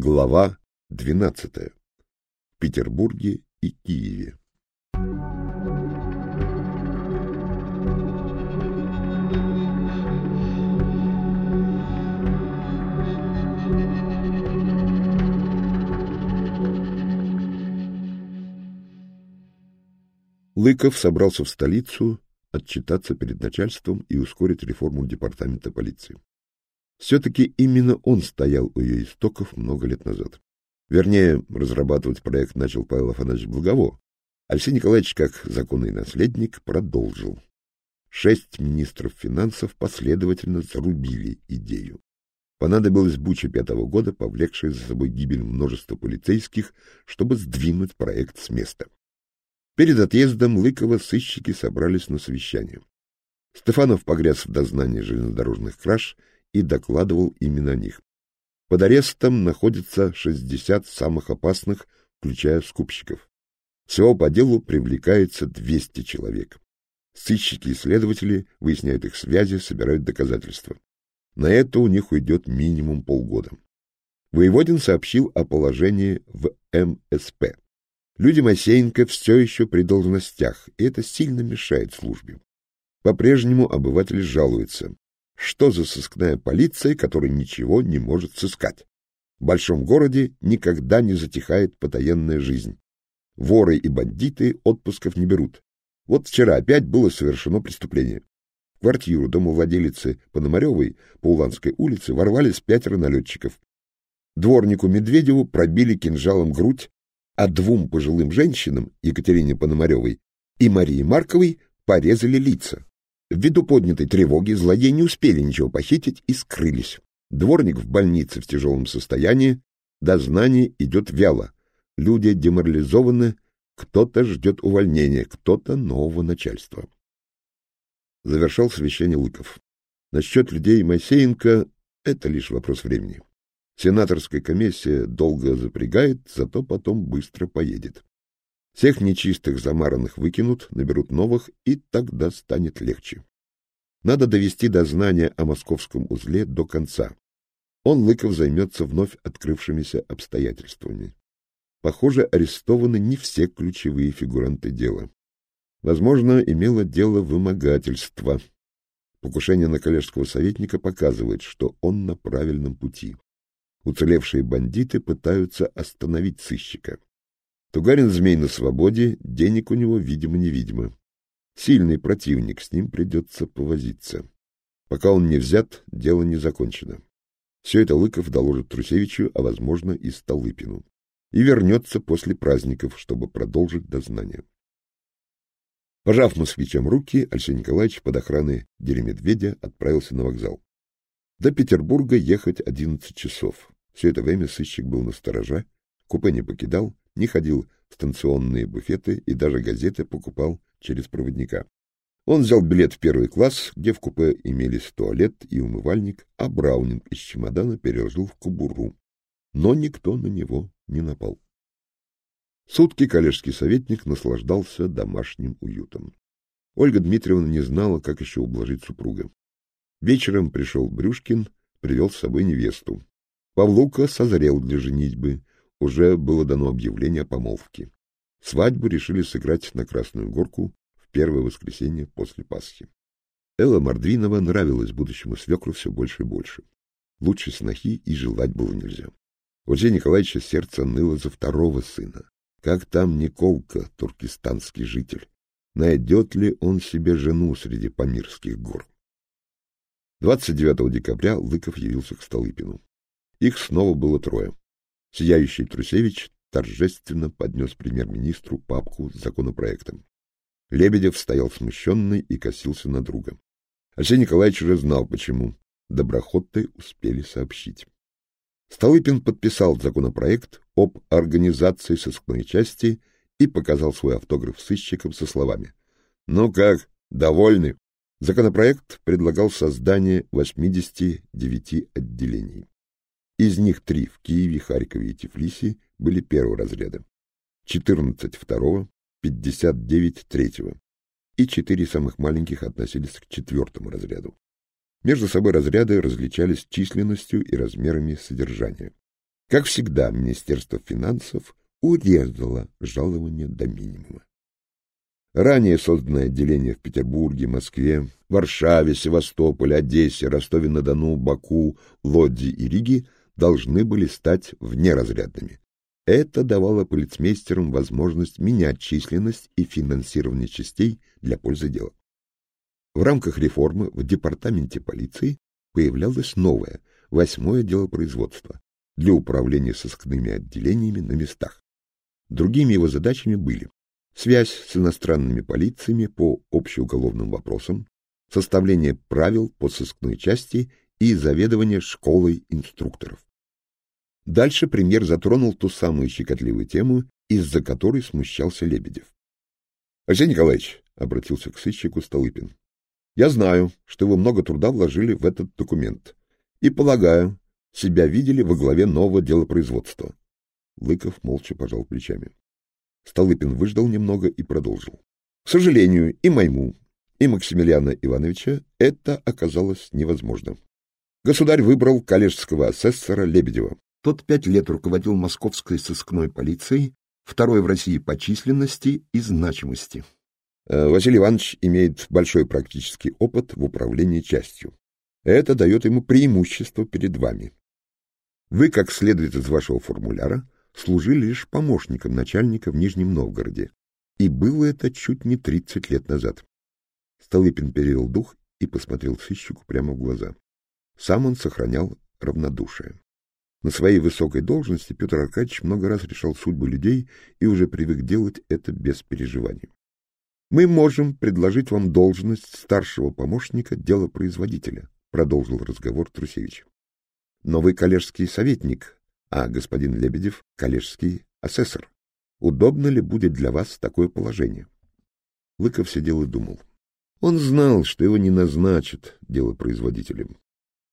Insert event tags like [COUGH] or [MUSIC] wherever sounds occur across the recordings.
Глава 12. В Петербурге и Киеве. Лыков собрался в столицу отчитаться перед начальством и ускорить реформу департамента полиции. Все-таки именно он стоял у ее истоков много лет назад. Вернее, разрабатывать проект начал Павел Афанасьевич Благово. Алексей Николаевич, как законный наследник, продолжил. Шесть министров финансов последовательно зарубили идею. Понадобилось буча пятого года, повлекшая за собой гибель множества полицейских, чтобы сдвинуть проект с места. Перед отъездом Лыкова сыщики собрались на совещание. Стефанов погряз в дознании железнодорожных краж и докладывал именно о них. Под арестом находится 60 самых опасных, включая скупщиков. Всего по делу привлекается 200 человек. Сыщики и следователи выясняют их связи, собирают доказательства. На это у них уйдет минимум полгода. Воеводин сообщил о положении в МСП. Люди Масеенко все еще при должностях, и это сильно мешает службе. По-прежнему обыватели жалуются. Что за сыскная полиция, которая ничего не может сыскать? В большом городе никогда не затихает потаенная жизнь. Воры и бандиты отпусков не берут. Вот вчера опять было совершено преступление. В квартиру домовладелицы Пономаревой по Уланской улице ворвались пятеро налетчиков. Дворнику Медведеву пробили кинжалом грудь, а двум пожилым женщинам, Екатерине Пономаревой и Марии Марковой, порезали лица. Ввиду поднятой тревоги злодеи не успели ничего похитить и скрылись. Дворник в больнице в тяжелом состоянии, дознание идет вяло. Люди деморализованы, кто-то ждет увольнения, кто-то нового начальства. Завершал совещание Лыков. Насчет людей Моисеенко — это лишь вопрос времени. Сенаторская комиссия долго запрягает, зато потом быстро поедет. Всех нечистых замаранных выкинут, наберут новых, и тогда станет легче. Надо довести дознание о московском узле до конца. Он, Лыков, займется вновь открывшимися обстоятельствами. Похоже, арестованы не все ключевые фигуранты дела. Возможно, имело дело вымогательство. Покушение на коллежского советника показывает, что он на правильном пути. Уцелевшие бандиты пытаются остановить сыщика. Тугарин змей на свободе, денег у него, видимо-невидимо. Сильный противник, с ним придется повозиться. Пока он не взят, дело не закончено. Все это Лыков доложит Трусевичу, а, возможно, и Столыпину. И вернется после праздников, чтобы продолжить дознание. Пожав москвичам руки, Алексей Николаевич под охраной Деремедведя отправился на вокзал. До Петербурга ехать одиннадцать часов. Все это время сыщик был на стороже, купе не покидал, не ходил в станционные буфеты и даже газеты покупал через проводника. Он взял билет в первый класс, где в купе имелись туалет и умывальник, а Браунинг из чемодана переложил в кобуру. Но никто на него не напал. Сутки коллежский советник наслаждался домашним уютом. Ольга Дмитриевна не знала, как еще ублажить супруга. Вечером пришел Брюшкин, привел с собой невесту. Павлука созрел для женитьбы, уже было дано объявление о помолвке. Свадьбу решили сыграть на Красную Горку в первое воскресенье после Пасхи. Элла Мордвинова нравилась будущему свекру все больше и больше. Лучше снохи и желать было нельзя. У Алексея Николаевича сердце ныло за второго сына. Как там Николка, туркестанский житель? Найдет ли он себе жену среди Памирских гор? 29 декабря Лыков явился к Столыпину. Их снова было трое. Сияющий Трусевич торжественно поднес премьер-министру папку с законопроектом. Лебедев стоял смущенный и косился на друга. Алексей Николаевич уже знал, почему. Доброхотты успели сообщить. Столыпин подписал законопроект об организации сыскной части и показал свой автограф сыщикам со словами «Ну как, довольны?» Законопроект предлагал создание 89 отделений. Из них три в Киеве, Харькове и Тифлисе были первого разряда, 14 второго, 59 третьего, и четыре самых маленьких относились к четвертому разряду. Между собой разряды различались численностью и размерами содержания. Как всегда, Министерство финансов урезало жалование до минимума. Ранее созданное отделение в Петербурге, Москве, Варшаве, Севастополе, Одессе, Ростове-на-Дону, Баку, Лодзи и Риге должны были стать внеразрядными. Это давало полицмейстерам возможность менять численность и финансирование частей для пользы дела. В рамках реформы в департаменте полиции появлялось новое, восьмое дело производства для управления сыскными отделениями на местах. Другими его задачами были связь с иностранными полициями по общеуголовным вопросам, составление правил по сыскной части и заведование школой инструкторов. Дальше премьер затронул ту самую щекотливую тему, из-за которой смущался Лебедев. — Арсений Николаевич, — обратился к сыщику Столыпин, — я знаю, что вы много труда вложили в этот документ, и, полагаю, себя видели во главе нового делопроизводства. Лыков молча пожал плечами. Столыпин выждал немного и продолжил. К сожалению, и моему, и Максимилиана Ивановича это оказалось невозможно. Государь выбрал коллежского асессора Лебедева. Тот пять лет руководил московской сыскной полицией, второй в России по численности и значимости. Э, Василий Иванович имеет большой практический опыт в управлении частью. Это дает ему преимущество перед вами. Вы, как следует из вашего формуляра, служили лишь помощником начальника в Нижнем Новгороде, и было это чуть не тридцать лет назад. Столыпин перевел дух и посмотрел сыщику прямо в глаза. Сам он сохранял равнодушие. На своей высокой должности Петр Аркадьевич много раз решал судьбы людей и уже привык делать это без переживаний. Мы можем предложить вам должность старшего помощника делопроизводителя, продолжил разговор Трусевич. Но вы коллежский советник, а господин Лебедев — коллежский асессор. Удобно ли будет для вас такое положение? Лыков сидел и думал. Он знал, что его не назначат делопроизводителем.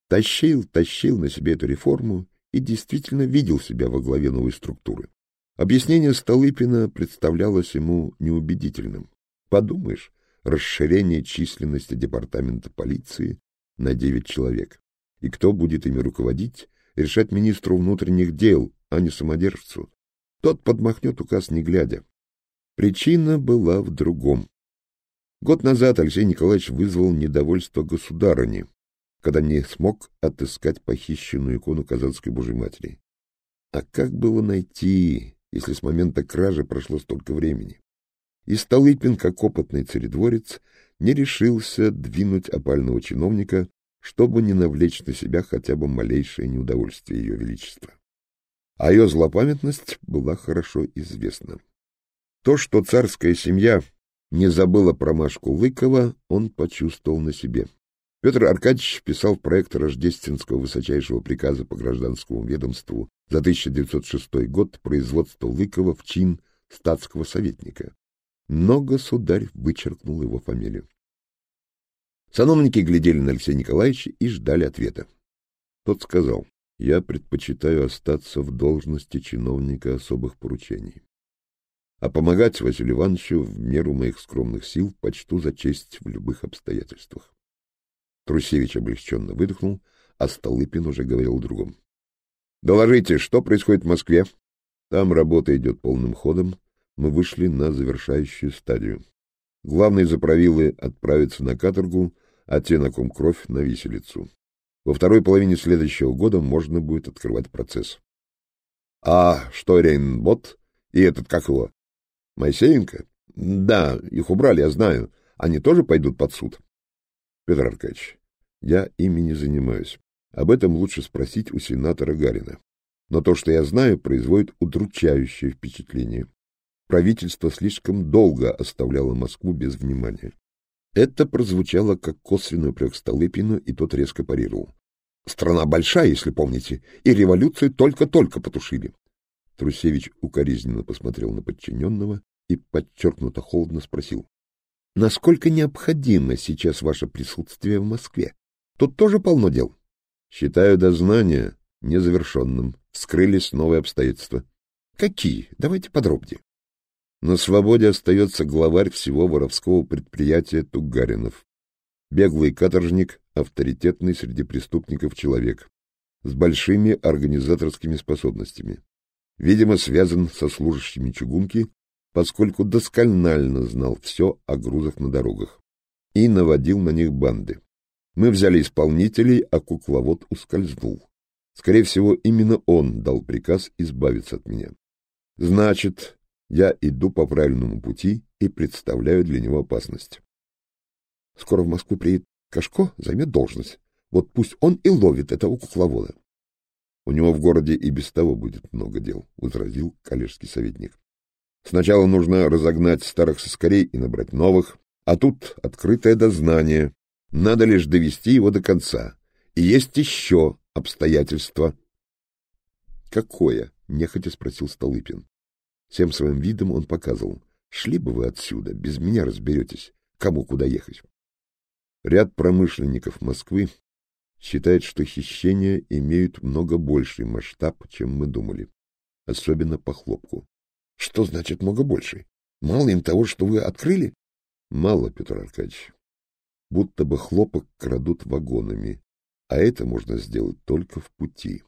Тащил, тащил на себе эту реформу и действительно видел себя во главе новой структуры. Объяснение Столыпина представлялось ему неубедительным. Подумаешь, расширение численности департамента полиции на девять человек. И кто будет ими руководить, решать министру внутренних дел, а не самодержцу. Тот подмахнет указ не глядя. Причина была в другом. Год назад Алексей Николаевич вызвал недовольство государыни, когда не смог отыскать похищенную икону Казанской Божьей Матери. А как было найти, если с момента кражи прошло столько времени? И Столыпин, как опытный царедворец, не решился двинуть опального чиновника чтобы не навлечь на себя хотя бы малейшее неудовольствие ее величества. А ее злопамятность была хорошо известна. То, что царская семья не забыла про Машку Лыкова, он почувствовал на себе. Петр Аркадьевич писал проект рождественского высочайшего приказа по гражданскому ведомству за 1906 год производства Лыкова в чин статского советника. Но государь вычеркнул его фамилию. Сановники глядели на Алексея Николаевича и ждали ответа. Тот сказал, я предпочитаю остаться в должности чиновника особых поручений. А помогать Василию Ивановичу в меру моих скромных сил почту за честь в любых обстоятельствах. Трусевич облегченно выдохнул, а Столыпин уже говорил другом. — Доложите, что происходит в Москве? Там работа идет полным ходом. Мы вышли на завершающую стадию. Главные заправилы отправятся на каторгу, а те, на ком кровь, на виселицу. Во второй половине следующего года можно будет открывать процесс. — А что Рейнбот и этот, как его, Моисеенко? — Да, их убрали, я знаю. Они тоже пойдут под суд? — Петр Аркадьевич, я ими не занимаюсь. Об этом лучше спросить у сенатора Гарина. Но то, что я знаю, производит удручающее впечатление. Правительство слишком долго оставляло Москву без внимания. Это прозвучало как косвенный упрек Столыпину, и тот резко парировал. Страна большая, если помните, и революцию только-только потушили. Трусевич укоризненно посмотрел на подчиненного и подчеркнуто холодно спросил. — Насколько необходимо сейчас ваше присутствие в Москве? Тут тоже полно дел. — Считаю дознание незавершенным. Вскрылись новые обстоятельства. — Какие? Давайте подробнее. На свободе остается главарь всего воровского предприятия Тугаринов. Беглый каторжник, авторитетный среди преступников человек. с большими организаторскими способностями. Видимо, связан со служащими чугунки, поскольку досконально знал все о грузах на дорогах и наводил на них банды. Мы взяли исполнителей, а кукловод ускользнул. Скорее всего, именно он дал приказ избавиться от меня. Значит, я иду по правильному пути и представляю для него опасность. Скоро в Москву приедет Кашко, займет должность. Вот пусть он и ловит этого кукловода. У него в городе и без того будет много дел, — возразил коллежский советник. Сначала нужно разогнать старых соскорей и набрать новых, а тут открытое дознание. Надо лишь довести его до конца. И есть еще обстоятельство. — Какое? — нехотя спросил Столыпин. Всем своим видом он показывал. — Шли бы вы отсюда, без меня разберетесь, кому куда ехать. Ряд промышленников Москвы считает, что хищения имеют много больший масштаб, чем мы думали, особенно по хлопку. — Что значит много больший? Мало им того, что вы открыли? — Мало, Петр Аркадьевич. Будто бы хлопок крадут вагонами, а это можно сделать только в пути.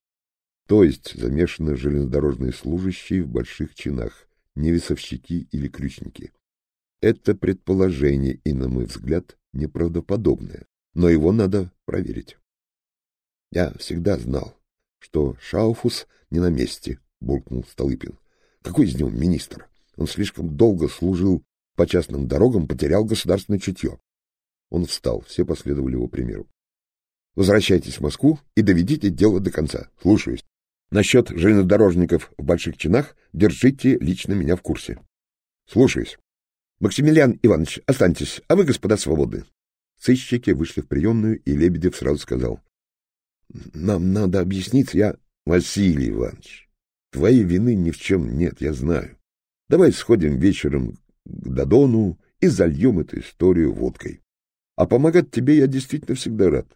То есть замешаны железнодорожные служащие в больших чинах, не весовщики или ключники. Это предположение и, на мой взгляд, неправдоподобное, но его надо проверить. Я всегда знал, что Шауфус не на месте, буркнул Столыпин. Какой из него министр? Он слишком долго служил по частным дорогам, потерял государственное чутье. Он встал, все последовали его примеру. Возвращайтесь в Москву и доведите дело до конца. Слушаюсь. Насчет железнодорожников в больших чинах держите лично меня в курсе. Слушаюсь. Максимилиан Иванович, останьтесь, а вы, господа, свободны. Сыщики вышли в приемную, и Лебедев сразу сказал. — Нам надо объясниться, я... — Василий Иванович, твоей вины ни в чем нет, я знаю. Давай сходим вечером к Дадону и зальем эту историю водкой. А помогать тебе я действительно всегда рад.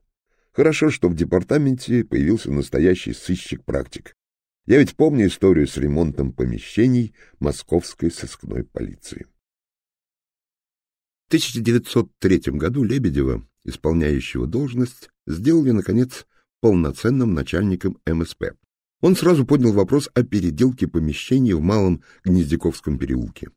Хорошо, что в департаменте появился настоящий сыщик-практик. Я ведь помню историю с ремонтом помещений московской сыскной полиции. В 1903 году Лебедева, исполняющего должность, сделали, наконец, полноценным начальником МСП. Он сразу поднял вопрос о переделке помещений в Малом Гнездяковском переулке.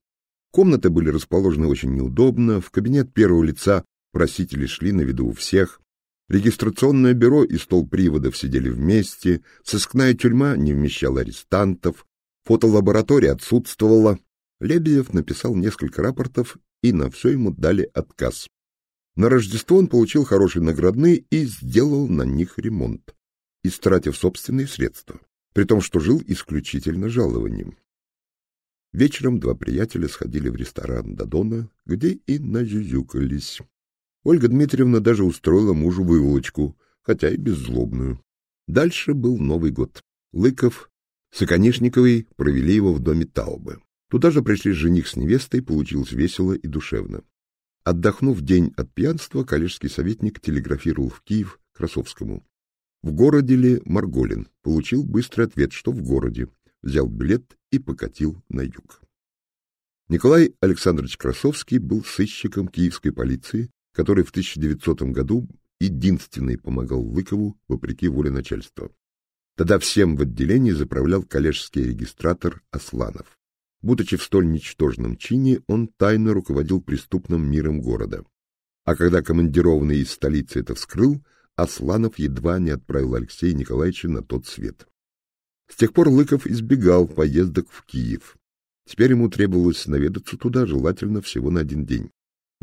Комнаты были расположены очень неудобно, в кабинет первого лица просители шли на виду у всех, Регистрационное бюро и стол приводов сидели вместе, сыскная тюрьма не вмещала арестантов, фотолаборатория отсутствовала. Лебедев написал несколько рапортов, и на все ему дали отказ. На Рождество он получил хорошие наградные и сделал на них ремонт, истратив собственные средства, при том, что жил исключительно жалованием. Вечером два приятеля сходили в ресторан Дадона, где и назюзюкались. Ольга Дмитриевна даже устроила мужу выволочку, хотя и беззлобную. Дальше был Новый год. Лыков с Оконешниковой провели его в доме Таубы. Туда же пришли жених с невестой, получилось весело и душевно. Отдохнув день от пьянства, коллежский советник телеграфировал в Киев Красовскому. В городе ли Марголин? Получил быстрый ответ, что в городе. Взял билет и покатил на юг. Николай Александрович Красовский был сыщиком киевской полиции, который в 1900 году единственный помогал Лыкову вопреки воле начальства. Тогда всем в отделении заправлял коллежский регистратор Асланов. Будучи в столь ничтожном чине, он тайно руководил преступным миром города. А когда командированный из столицы это вскрыл, Асланов едва не отправил Алексея Николаевича на тот свет. С тех пор Лыков избегал поездок в Киев. Теперь ему требовалось наведаться туда, желательно всего на один день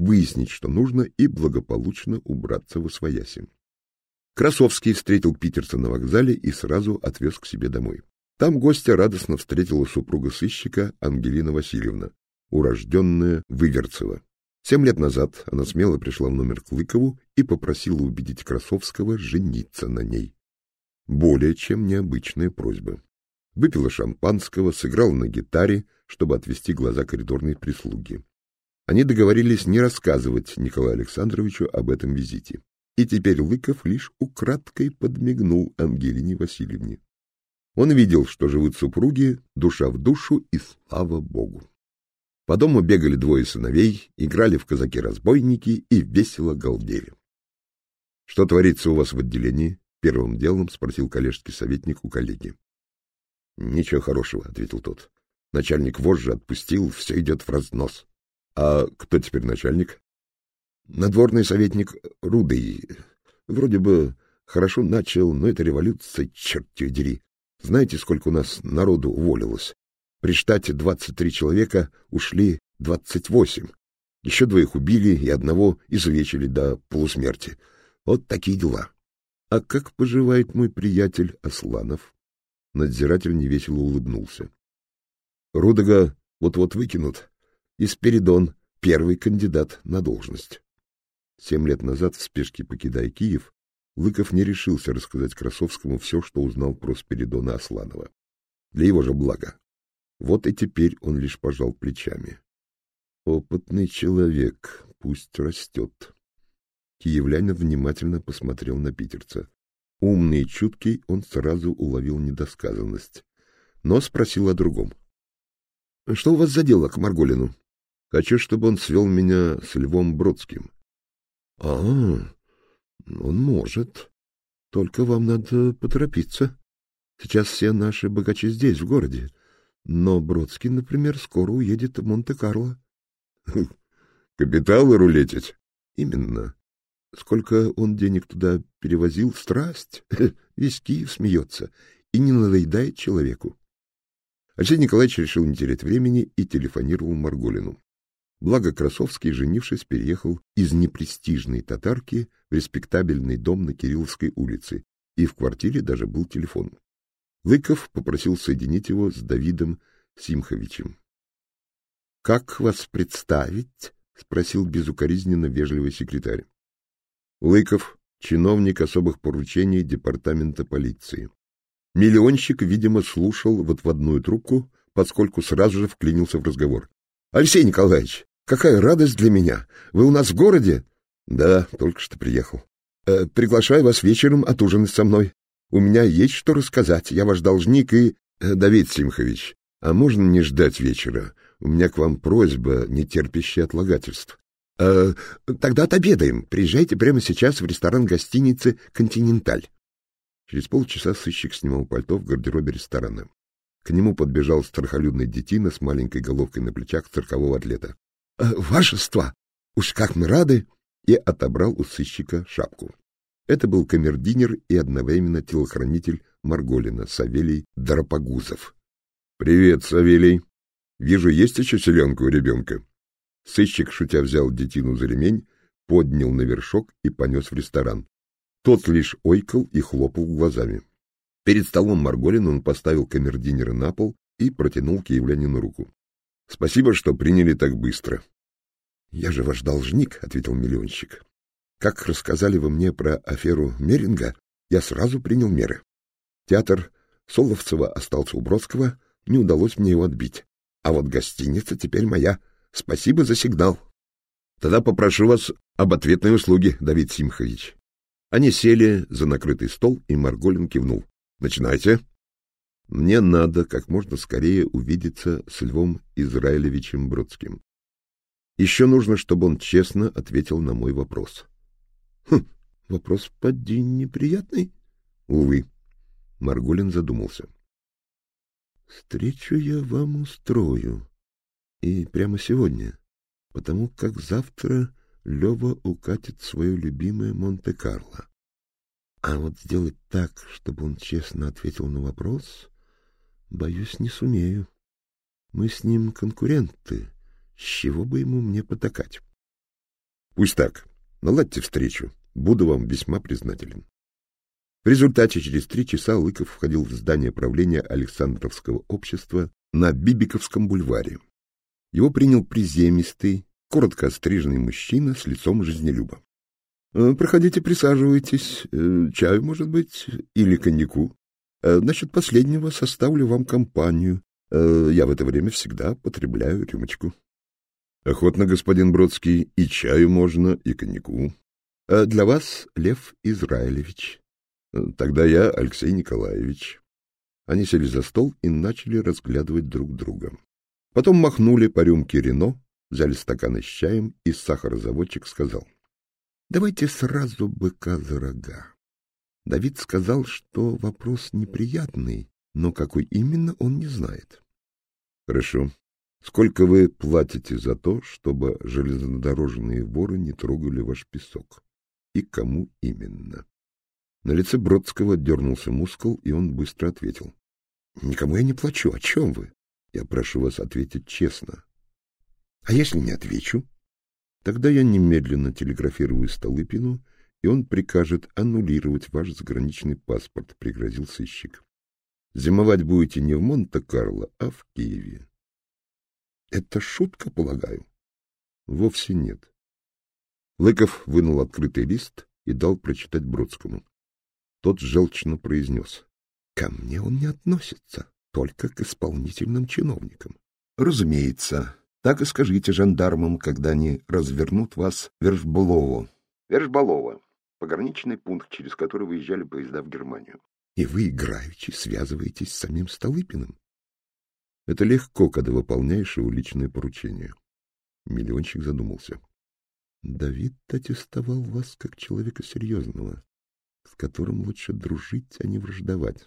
выяснить, что нужно, и благополучно убраться в освояси. Красовский встретил питерца на вокзале и сразу отвез к себе домой. Там гостя радостно встретила супруга сыщика Ангелина Васильевна, урожденная Выверцева. Семь лет назад она смело пришла в номер к Лыкову и попросила убедить Красовского жениться на ней. Более чем необычная просьба. Выпила шампанского, сыграла на гитаре, чтобы отвести глаза коридорной прислуги. Они договорились не рассказывать Николаю Александровичу об этом визите. И теперь Лыков лишь украдкой подмигнул Ангелине Васильевне. Он видел, что живут супруги, душа в душу, и слава богу. По дому бегали двое сыновей, играли в казаки-разбойники и весело галдели. — Что творится у вас в отделении? Первым делом спросил коллежский советник у коллеги. Ничего хорошего, ответил тот. Начальник вожжи отпустил, все идет в разнос. А кто теперь начальник? Надворный советник Рудый. Вроде бы хорошо начал, но это революция, черт ее дери. Знаете, сколько у нас народу уволилось? При штате 23 человека ушли 28. Еще двоих убили и одного изувечили до полусмерти. Вот такие дела. А как поживает мой приятель Асланов? Надзиратель невесело улыбнулся. Рудога вот-вот выкинут. И Спиридон — первый кандидат на должность. Семь лет назад, в спешке покидая Киев, Лыков не решился рассказать Красовскому все, что узнал про Спиридона Асланова. Для его же блага. Вот и теперь он лишь пожал плечами. Опытный человек, пусть растет. Киевлянин внимательно посмотрел на питерца. Умный и чуткий, он сразу уловил недосказанность, но спросил о другом. — Что у вас за дело к Марголину? — Хочу, чтобы он свел меня с Львом Бродским. — А, он может. Только вам надо поторопиться. Сейчас все наши богачи здесь, в городе. Но Бродский, например, скоро уедет в Монте-Карло. [LAUGHS] — Капиталы рулетить? — Именно. Сколько он денег туда перевозил, страсть. [LAUGHS] Весь Киев смеется и не надоедает человеку. Алексей Николаевич решил не терять времени и телефонировал Марголину. Благо Красовский, женившись, переехал из непрестижной татарки в респектабельный дом на Кирилловской улице, и в квартире даже был телефон. Лыков попросил соединить его с Давидом Симховичем. — Как вас представить? — спросил безукоризненно вежливый секретарь. Лыков, чиновник особых поручений департамента полиции. Миллионщик, видимо, слушал в отводную трубку, поскольку сразу же вклинился в разговор. — Алексей Николаевич, какая радость для меня! Вы у нас в городе? — Да, только что приехал. Э, — Приглашаю вас вечером отужинать со мной. У меня есть что рассказать. Я ваш должник и... Э, Давид Симхович, а можно не ждать вечера? У меня к вам просьба, не терпящая отлагательств. Э, тогда отобедаем. Приезжайте прямо сейчас в ресторан гостиницы «Континенталь». Через полчаса сыщик снимал пальто в гардеробе ресторана. К нему подбежал страхолюдный детина с маленькой головкой на плечах циркового атлета. «Э, — Вашество! Уж как мы рады! И отобрал у сыщика шапку. Это был камердинер и одновременно телохранитель Марголина, Савелий Доропогузов. — Привет, Савелий! Вижу, есть еще селенка у ребенка. Сыщик, шутя, взял детину за ремень, поднял на вершок и понес в ресторан. Тот лишь ойкал и хлопал глазами. Перед столом Марголин он поставил камердинера на пол и протянул киевлянину руку. — Спасибо, что приняли так быстро. — Я же ваш должник, — ответил миллионщик. — Как рассказали вы мне про аферу Меринга, я сразу принял меры. Театр Соловцева остался у Бродского, не удалось мне его отбить. А вот гостиница теперь моя — Спасибо за сигнал. Тогда попрошу вас об ответной услуге, Давид Симхович. Они сели за накрытый стол, и Марголин кивнул. Начинайте. Мне надо как можно скорее увидеться с Львом Израилевичем Бродским. Еще нужно, чтобы он честно ответил на мой вопрос. Хм, вопрос поди неприятный? Увы. Марголин задумался. Встречу я вам устрою. И прямо сегодня, потому как завтра Лева укатит свое любимое Монте-Карло. А вот сделать так, чтобы он честно ответил на вопрос, боюсь, не сумею. Мы с ним конкуренты, с чего бы ему мне потакать? Пусть так, наладьте встречу, буду вам весьма признателен. В результате через три часа Лыков входил в здание правления Александровского общества на Бибиковском бульваре. Его принял приземистый, коротко остриженный мужчина с лицом жизнелюба. «Э, — Проходите, присаживайтесь. Э, чаю, может быть, или коньяку. Э, насчет последнего составлю вам компанию. Я в это время всегда потребляю рюмочку. — Охотно, господин Бродский, и чаю можно, и коньяку. — Для вас Лев Израилевич. — Тогда я Алексей Николаевич. Они сели за стол и начали разглядывать друг друга. Потом махнули по рюмке Рено, взяли стаканы с чаем, и сахарозаводчик сказал. — Давайте сразу быка за рога. Давид сказал, что вопрос неприятный, но какой именно он не знает. Хорошо. Сколько вы платите за то, чтобы железнодорожные воры не трогали ваш песок? И кому именно? На лице Бродского дернулся мускул, и он быстро ответил. — Никому я не плачу. О чем вы? Я прошу вас ответить честно. — А если не отвечу? Тогда я немедленно телеграфирую Столыпину, и он прикажет аннулировать ваш заграничный паспорт, — пригрозил сыщик. Зимовать будете не в Монте-Карло, а в Киеве. — Это шутка, полагаю? — Вовсе нет. Лыков вынул открытый лист и дал прочитать Бродскому. Тот желчно произнес. — Ко мне он не относится, только к исполнительным чиновникам. — Разумеется. Так и скажите жандармам, когда они развернут вас в Вершболово. Вершболово — пограничный пункт, через который выезжали поезда в Германию. И вы, играючи, связываетесь с самим Столыпиным? Это легко, когда выполняешь его личное поручение. Миллионщик задумался. Давид аттестовал вас как человека серьезного с которым лучше дружить, а не враждовать.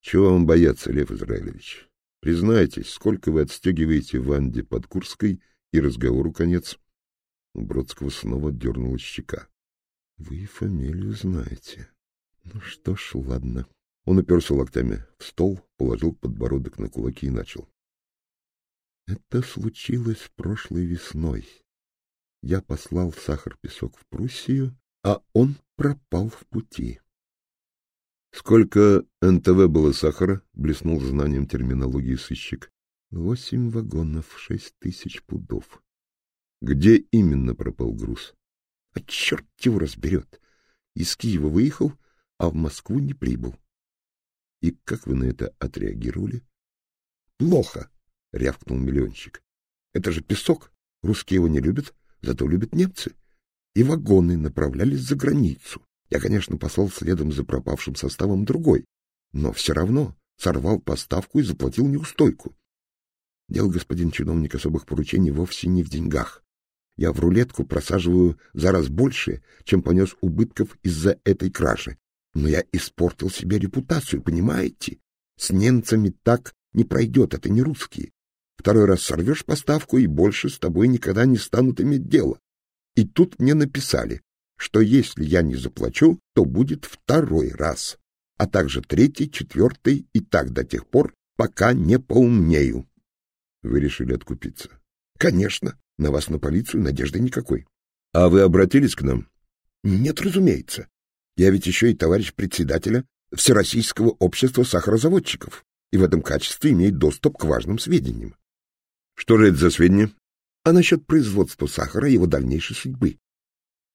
Чего вам бояться, Лев Израилевич? Признайтесь, сколько вы отстегиваете Ванде под Курской, и разговору конец. У Бродского снова дернула щека. — Вы фамилию знаете. Ну что ж, ладно. Он уперся локтями в стол, положил подбородок на кулаки и начал. Это случилось прошлой весной. Я послал сахар-песок в Пруссию, а он пропал в пути. Сколько НТВ было сахара? блеснул знанием терминологии сыщик. Восемь вагонов, шесть тысяч пудов. Где именно пропал груз? А черт его разберет. Из Киева выехал, а в Москву не прибыл. И как вы на это отреагировали? Плохо, рявкнул миллионщик. Это же песок. Русские его не любят, зато любят немцы и вагоны направлялись за границу. Я, конечно, послал следом за пропавшим составом другой, но все равно сорвал поставку и заплатил неустойку. Дело, господин чиновник, особых поручений вовсе не в деньгах. Я в рулетку просаживаю за раз больше, чем понес убытков из-за этой кражи. Но я испортил себе репутацию, понимаете? С немцами так не пройдет, это не русские. Второй раз сорвешь поставку, и больше с тобой никогда не станут иметь дело. И тут мне написали, что если я не заплачу, то будет второй раз, а также третий, четвертый и так до тех пор, пока не поумнею. Вы решили откупиться? Конечно, на вас на полицию надежды никакой. А вы обратились к нам? Нет, разумеется. Я ведь еще и товарищ председателя Всероссийского общества сахарозаводчиков и в этом качестве имеет доступ к важным сведениям. Что же это за сведения? а насчет производства сахара и его дальнейшей судьбы.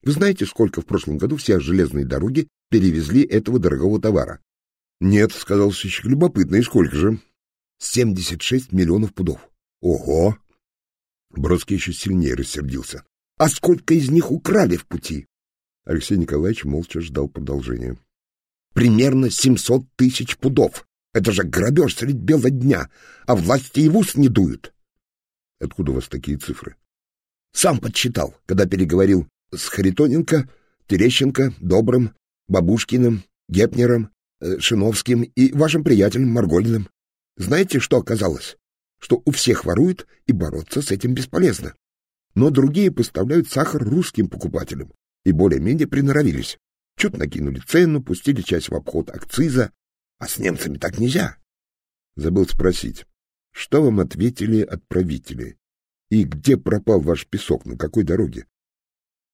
Вы знаете, сколько в прошлом году все железные дороги перевезли этого дорогого товара? — Нет, — сказал сыщик, — любопытно, и сколько же? — Семьдесят шесть миллионов пудов. — Ого! Бродский еще сильнее рассердился. — А сколько из них украли в пути? Алексей Николаевич молча ждал продолжения. — Примерно семьсот тысяч пудов. Это же грабеж средь бела дня, а власти и в ус не дуют. Откуда у вас такие цифры? Сам подсчитал, когда переговорил с Харитоненко, Терещенко, Добрым, Бабушкиным, Гепнером, э, Шиновским и вашим приятелем Маргольным. Знаете, что оказалось? Что у всех воруют, и бороться с этим бесполезно. Но другие поставляют сахар русским покупателям и более-менее приноровились. Чуть накинули цену, пустили часть в обход акциза, а с немцами так нельзя. Забыл спросить, что вам ответили отправители? И где пропал ваш песок, на какой дороге?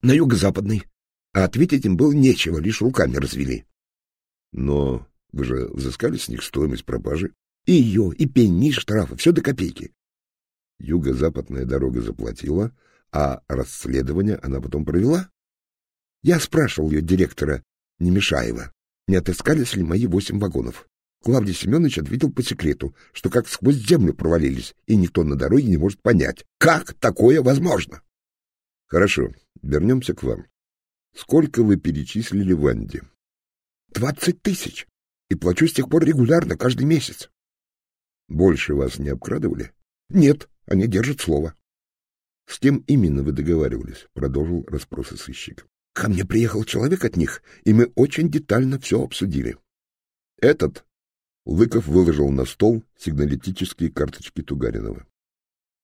На юго-западной. А ответить им было нечего, лишь руками развели. Но вы же взыскали с них стоимость пропажи? И ее, и пени, штрафы, все до копейки. Юго-западная дорога заплатила, а расследование она потом провела? Я спрашивал ее директора Немешаева, не отыскались ли мои восемь вагонов. Клавдий Семенович ответил по секрету, что как сквозь землю провалились, и никто на дороге не может понять, как такое возможно. Хорошо, вернемся к вам. Сколько вы перечислили Ванде? Двадцать тысяч. И плачу с тех пор регулярно, каждый месяц. Больше вас не обкрадывали? Нет, они держат слово. С кем именно вы договаривались? Продолжил расспросы сыщик. Ко мне приехал человек от них, и мы очень детально все обсудили. Этот Лыков выложил на стол сигналетические карточки Тугаринова.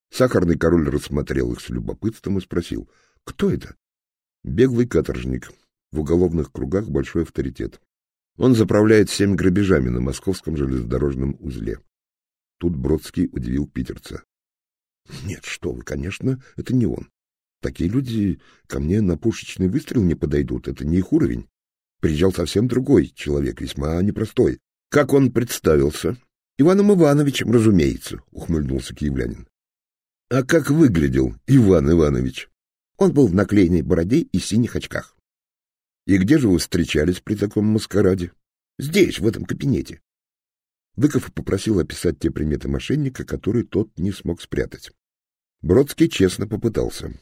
Сахарный король рассмотрел их с любопытством и спросил, кто это? Беглый каторжник. В уголовных кругах большой авторитет. Он заправляет семь грабежами на московском железнодорожном узле. Тут Бродский удивил питерца. — Нет, что вы, конечно, это не он. Такие люди ко мне на пушечный выстрел не подойдут, это не их уровень. Приезжал совсем другой человек, весьма непростой. Как он представился? Иваном Ивановичем, разумеется, ухмыльнулся киевлянин. А как выглядел Иван Иванович? Он был в наклеенной бороде и синих очках. И где же вы встречались при таком маскараде? Здесь, в этом кабинете. Выков попросил описать те приметы мошенника, которые тот не смог спрятать. Бродский честно попытался.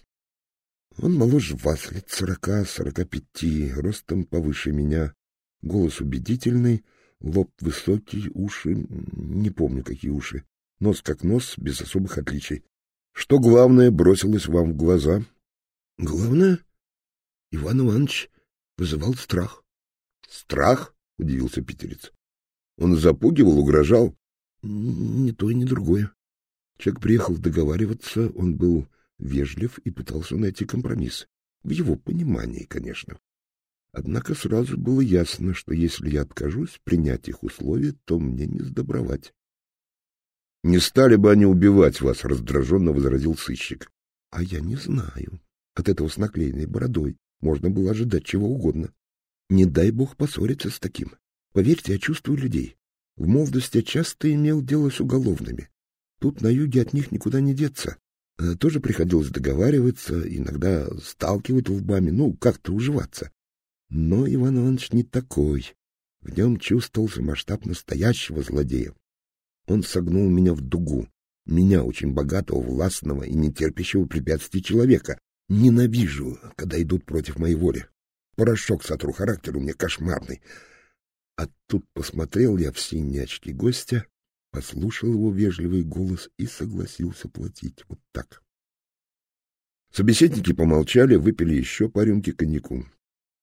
Он моложе вас, лет сорока-сорока пяти, ростом повыше меня, голос убедительный, лоб высокий, уши, не помню, какие уши, нос как нос, без особых отличий. Что главное бросилось вам в глаза? Главное? Иван Иванович вызывал страх. Страх? — удивился питерец. Он запугивал, угрожал? Ни то и ни другое. Человек приехал договариваться, он был вежлив и пытался найти компромисс. В его понимании, конечно. Однако сразу было ясно, что если я откажусь принять их условия, то мне не сдобровать. — Не стали бы они убивать вас, — раздраженно возразил сыщик. — А я не знаю. От этого с наклеенной бородой можно было ожидать чего угодно. Не дай бог поссориться с таким. Поверьте, я чувствую людей. В молодости я часто имел дело с уголовными. Тут на юге от них никуда не деться. Э, тоже приходилось договариваться, иногда сталкивать лбами, ну, как-то уживаться. Но Иван Иванович не такой. В нем чувствовался масштаб настоящего злодея. Он согнул меня в дугу, меня, очень богатого, властного и нетерпящего препятствий человека. Ненавижу, когда идут против моей воли. Порошок сотру, характер у меня кошмарный. А тут посмотрел я в синие очки гостя послушал его вежливый голос и согласился платить вот так. Собеседники помолчали, выпили еще по рюмке коньяку.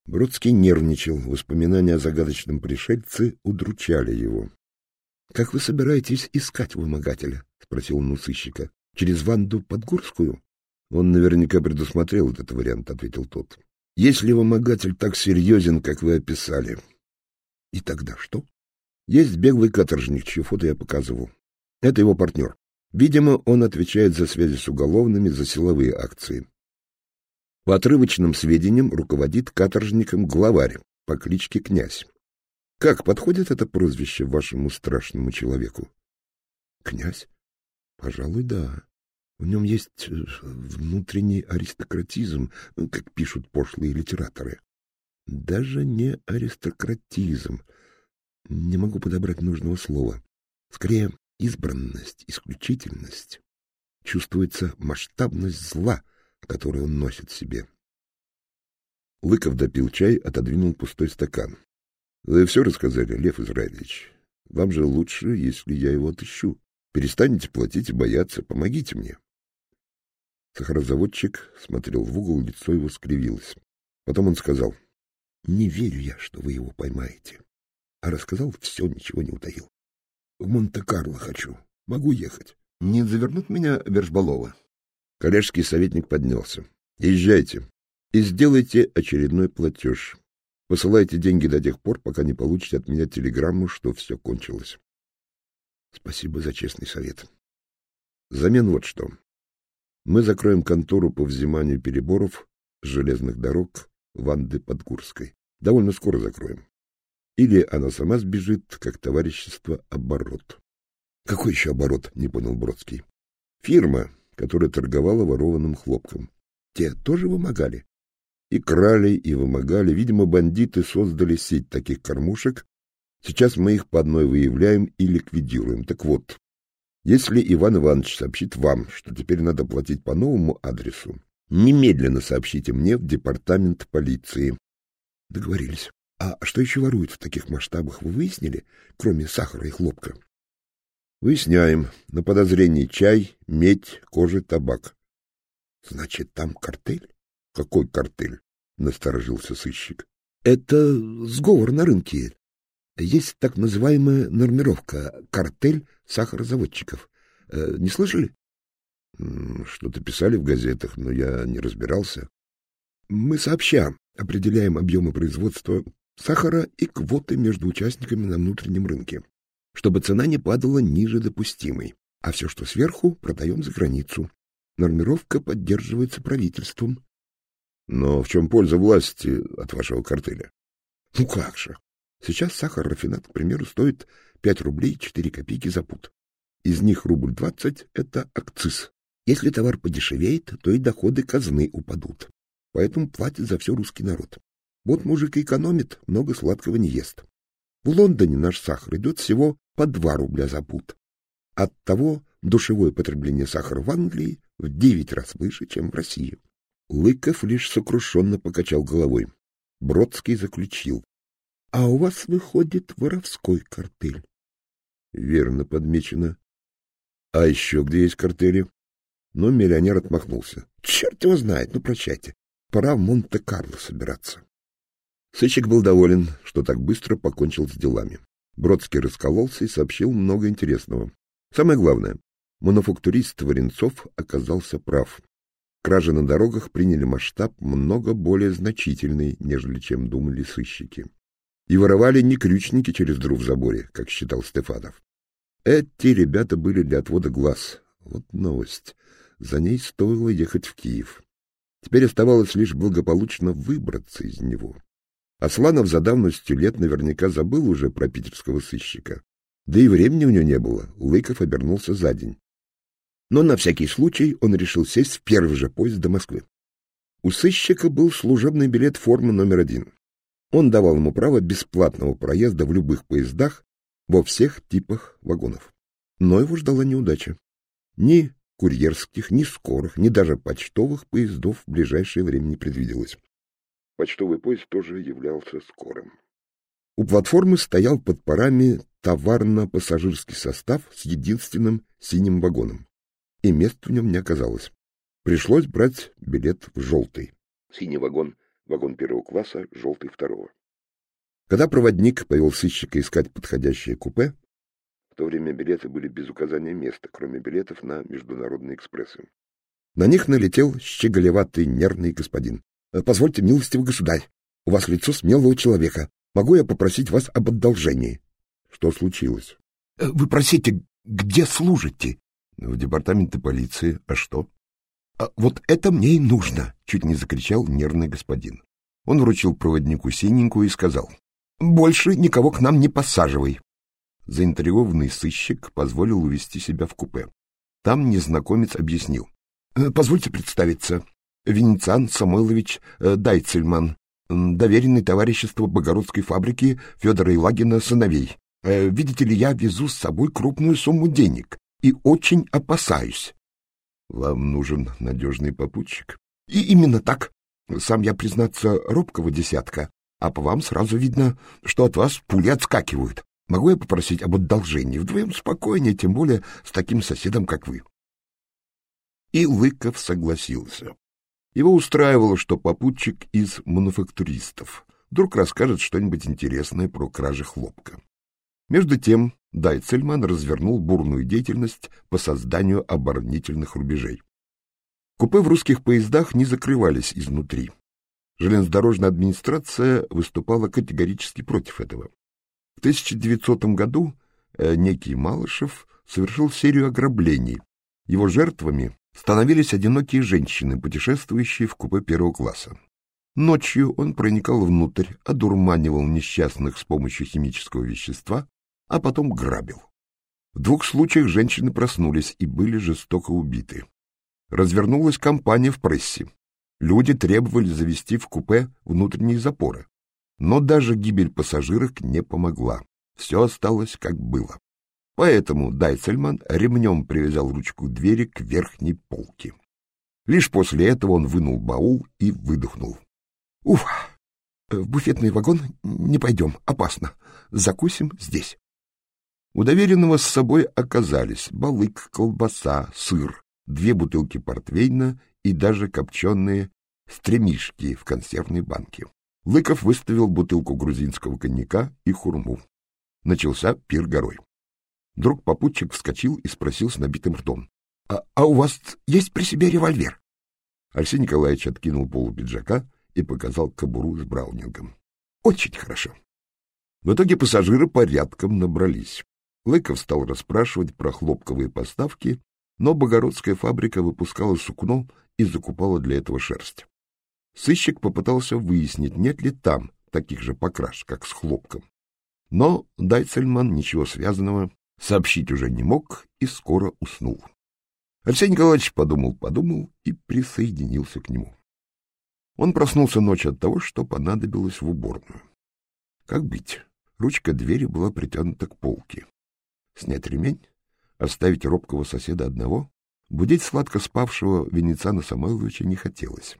Бродский нервничал, воспоминания о загадочном пришельце удручали его. — Как вы собираетесь искать вымогателя? — спросил он у сыщика. — Через Ванду Подгорскую? — Он наверняка предусмотрел этот вариант, — ответил тот. — Если вымогатель так серьезен, как вы описали. — И тогда что? Есть беглый каторжник, чье фото я показывал. Это его партнер. Видимо, он отвечает за связи с уголовными, за силовые акции. По отрывочным сведениям руководит каторжником главарь по кличке Князь. Как подходит это прозвище вашему страшному человеку? Князь? Пожалуй, да. В нем есть э, внутренний аристократизм, как пишут пошлые литераторы. Даже не аристократизм, не могу подобрать нужного слова. Скорее, избранность, исключительность. Чувствуется масштабность зла, которую он носит в себе. Лыков допил чай, отодвинул пустой стакан. — Вы все рассказали, Лев Израилевич. Вам же лучше, если я его отыщу. Перестанете платить и бояться. Помогите мне. Сахарозаводчик смотрел в угол, лицо его скривилось. Потом он сказал, — Не верю я, что вы его поймаете а рассказал все, ничего не утаил. В Монте-Карло хочу. Могу ехать. Не завернут меня Вершбалова? Коллежский советник поднялся. Езжайте и сделайте очередной платеж. Посылайте деньги до тех пор, пока не получите от меня телеграмму, что все кончилось. Спасибо за честный совет. Замен вот что. Мы закроем контору по взиманию переборов железных дорог Ванды Подгурской. Довольно скоро закроем. Или она сама сбежит, как товарищество «Оборот». — Какой еще оборот? — не понял Бродский. — Фирма, которая торговала ворованным хлопком. Те тоже вымогали? И крали, и вымогали. Видимо, бандиты создали сеть таких кормушек. Сейчас мы их по одной выявляем и ликвидируем. Так вот, если Иван Иванович сообщит вам, что теперь надо платить по новому адресу, немедленно сообщите мне в департамент полиции. Договорились. А что еще воруют в таких масштабах, вы выяснили, кроме сахара и хлопка? Выясняем. На подозрении чай, медь, кожа, табак. Значит, там картель? Какой картель? — насторожился сыщик. — Это сговор на рынке. Есть так называемая нормировка — картель сахарозаводчиков. Э, не слышали? — Что-то писали в газетах, но я не разбирался. — Мы сообща определяем объемы производства сахара и квоты между участниками на внутреннем рынке, чтобы цена не падала ниже допустимой, а все, что сверху, продаем за границу. Нормировка поддерживается правительством. Но в чем польза власти от вашего картеля? Ну как же. Сейчас сахар-рафинат, к примеру, стоит 5 рублей 4 копейки за пуд. Из них рубль 20 — это акциз. Если товар подешевеет, то и доходы казны упадут. Поэтому платит за все русский народ. Вот мужик экономит, много сладкого не ест. В Лондоне наш сахар идет всего по 2 рубля за пуд. Оттого душевое потребление сахара в Англии в 9 раз выше, чем в России. Лыков лишь сокрушенно покачал головой. Бродский заключил. — А у вас выходит воровской картель. — Верно подмечено. — А еще где есть картели? Но миллионер отмахнулся. — Черт его знает, ну прощайте. Пора в Монте-Карло собираться. Сыщик был доволен, что так быстро покончил с делами. Бродский раскололся и сообщил много интересного. Самое главное, мануфактурист Варенцов оказался прав. Кражи на дорогах приняли масштаб много более значительный, нежели чем думали сыщики. И воровали не крючники через дыру в заборе, как считал Стефанов. Эти ребята были для отвода глаз. Вот новость. За ней стоило ехать в Киев. Теперь оставалось лишь благополучно выбраться из него. Асланов за давностью лет наверняка забыл уже про питерского сыщика. Да и времени у него не было, Лыков обернулся за день. Но на всякий случай он решил сесть в первый же поезд до Москвы. У сыщика был служебный билет формы номер один. Он давал ему право бесплатного проезда в любых поездах во всех типах вагонов. Но его ждала неудача. Ни курьерских, ни скорых, ни даже почтовых поездов в ближайшее время не предвиделось. Почтовый поезд тоже являлся скорым. У платформы стоял под парами товарно-пассажирский состав с единственным синим вагоном, и мест в нем не оказалось. Пришлось брать билет в желтый. Синий вагон, вагон первого класса, желтый второго. Когда проводник повел сыщика искать подходящее купе, в то время билеты были без указания места, кроме билетов на международные экспрессы. На них налетел щеголеватый нервный господин. Э, позвольте, милостивый государь, у вас лицо смелого человека. Могу я попросить вас об одолжении? Что случилось? Э, вы просите, где служите? В департаменте полиции. А что? А вот это мне и нужно, чуть не закричал нервный господин. Он вручил проводнику синенькую и сказал: "Больше никого к нам не посаживай". Заинтригованный сыщик позволил увести себя в купе. Там незнакомец объяснил: «Э, "Позвольте представиться. Венециан Самойлович э, Дайцельман, доверенный товарищество Богородской фабрики Федора Илагина сыновей. Э, видите ли, я везу с собой крупную сумму денег и очень опасаюсь. Вам нужен надежный попутчик? И именно так. Сам я, признаться, робкого десятка, а по вам сразу видно, что от вас пули отскакивают. Могу я попросить об одолжении? Вдвоем спокойнее, тем более с таким соседом, как вы. И Лыков согласился. Его устраивало, что попутчик из мануфактуристов вдруг расскажет что-нибудь интересное про кражи хлопка. Между тем Дайцельман развернул бурную деятельность по созданию оборонительных рубежей. Купе в русских поездах не закрывались изнутри. Железнодорожная администрация выступала категорически против этого. В 1900 году э, некий Малышев совершил серию ограблений. Его жертвами становились одинокие женщины, путешествующие в купе первого класса. Ночью он проникал внутрь, одурманивал несчастных с помощью химического вещества, а потом грабил. В двух случаях женщины проснулись и были жестоко убиты. Развернулась кампания в прессе. Люди требовали завести в купе внутренние запоры. Но даже гибель пассажирок не помогла. Все осталось как было. Поэтому Дайцельман ремнем привязал ручку двери к верхней полке. Лишь после этого он вынул баул и выдохнул. — Уф! В буфетный вагон не пойдем, опасно. Закусим здесь. У доверенного с собой оказались балык, колбаса, сыр, две бутылки портвейна и даже копченые стремишки в консервной банке. Лыков выставил бутылку грузинского коньяка и хурму. Начался пир горой. Друг попутчик вскочил и спросил с набитым ртом. «А, — А у вас есть при себе револьвер? Алексей Николаевич откинул полу пиджака и показал кобуру с браунингом. — Очень хорошо. В итоге пассажиры порядком набрались. Лыков стал расспрашивать про хлопковые поставки, но Богородская фабрика выпускала сукно и закупала для этого шерсть. Сыщик попытался выяснить, нет ли там таких же покрас, как с хлопком. Но Дайцельман ничего связанного сообщить уже не мог и скоро уснул. Алексей Николаевич подумал-подумал и присоединился к нему. Он проснулся ночью от того, что понадобилось в уборную. Как быть? Ручка двери была притянута к полке. Снять ремень? Оставить робкого соседа одного? Будить сладко спавшего Венециана Самойловича не хотелось.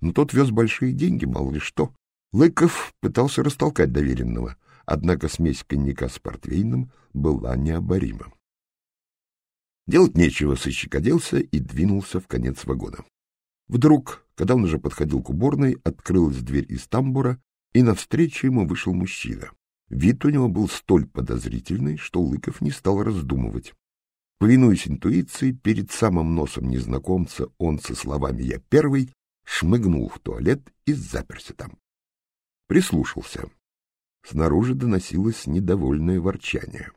Но тот вез большие деньги, мало ли что. Лыков пытался растолкать доверенного, однако смесь коньяка с портвейном была необорима. Делать нечего, сыщик оделся и двинулся в конец вагона. Вдруг, когда он уже подходил к уборной, открылась дверь из тамбура, и навстречу ему вышел мужчина. Вид у него был столь подозрительный, что Лыков не стал раздумывать. Повинуясь интуиции, перед самым носом незнакомца он со словами «я первый» шмыгнул в туалет и заперся там. Прислушался. Снаружи доносилось недовольное ворчание.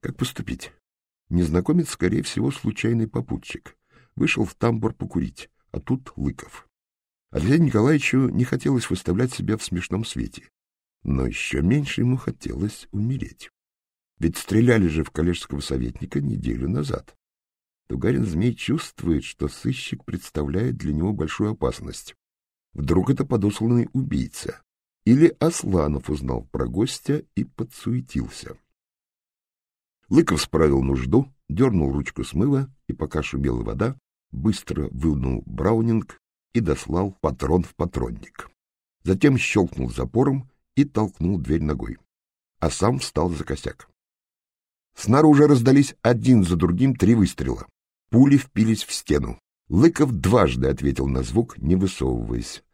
Как поступить? Незнакомец, скорее всего, случайный попутчик. Вышел в тамбур покурить, а тут Лыков. Алексею Николаевичу не хотелось выставлять себя в смешном свете, но еще меньше ему хотелось умереть. Ведь стреляли же в коллежского советника неделю назад. Тугарин Змей чувствует, что сыщик представляет для него большую опасность. Вдруг это подосланный убийца. Или Асланов узнал про гостя и подсуетился. Лыков справил нужду, дернул ручку смыва, и пока шумела вода, быстро вынул браунинг и дослал патрон в патронник. Затем щелкнул запором и толкнул дверь ногой, а сам встал за косяк. Снаружи раздались один за другим три выстрела. Пули впились в стену. Лыков дважды ответил на звук, не высовываясь.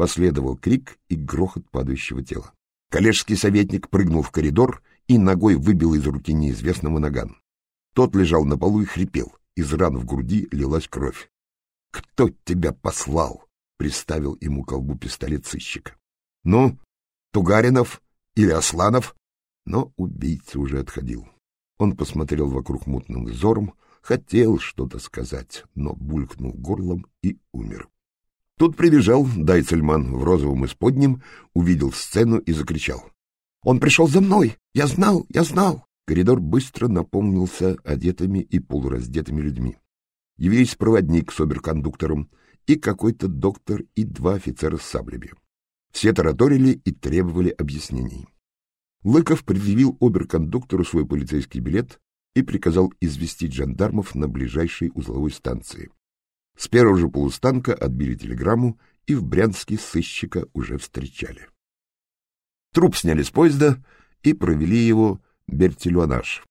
Последовал крик и грохот падающего тела. Коллежский советник прыгнул в коридор и ногой выбил из руки неизвестного наган. Тот лежал на полу и хрипел. Из ран в груди лилась кровь. — Кто тебя послал? — приставил ему колбу пистолет сыщика. — Ну, Тугаринов или Асланов? Но убийца уже отходил. Он посмотрел вокруг мутным взором, хотел что-то сказать, но булькнул горлом и умер. Тут прибежал Дайцельман в розовом исподнем, увидел сцену и закричал. Он пришел за мной! Я знал! Я знал!» Коридор быстро наполнился одетыми и полураздетыми людьми. Явились проводник с оберкондуктором и какой-то доктор и два офицера с саблями. Все тараторили и требовали объяснений. Лыков предъявил оберкондуктору свой полицейский билет и приказал известить жандармов на ближайшей узловой станции. С первого же полустанка отбили телеграмму, и в Брянске сыщика уже встречали. Труп сняли с поезда и провели его бертильонаж.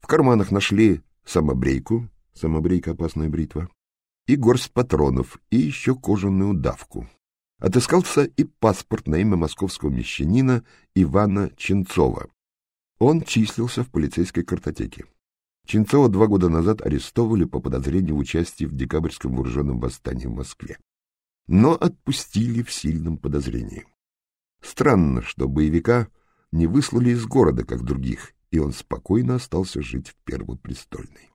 В карманах нашли самобрейку, самобрейка опасная бритва, и горсть патронов, и еще кожаную давку. Отыскался и паспорт на имя московского мещанина Ивана Ченцова. Он числился в полицейской картотеке. Ченцова два года назад арестовали по подозрению в участии в декабрьском вооруженном восстании в Москве. Но отпустили в сильном подозрении. Странно, что боевика не выслали из города, как других, и он спокойно остался жить в Первопрестольной.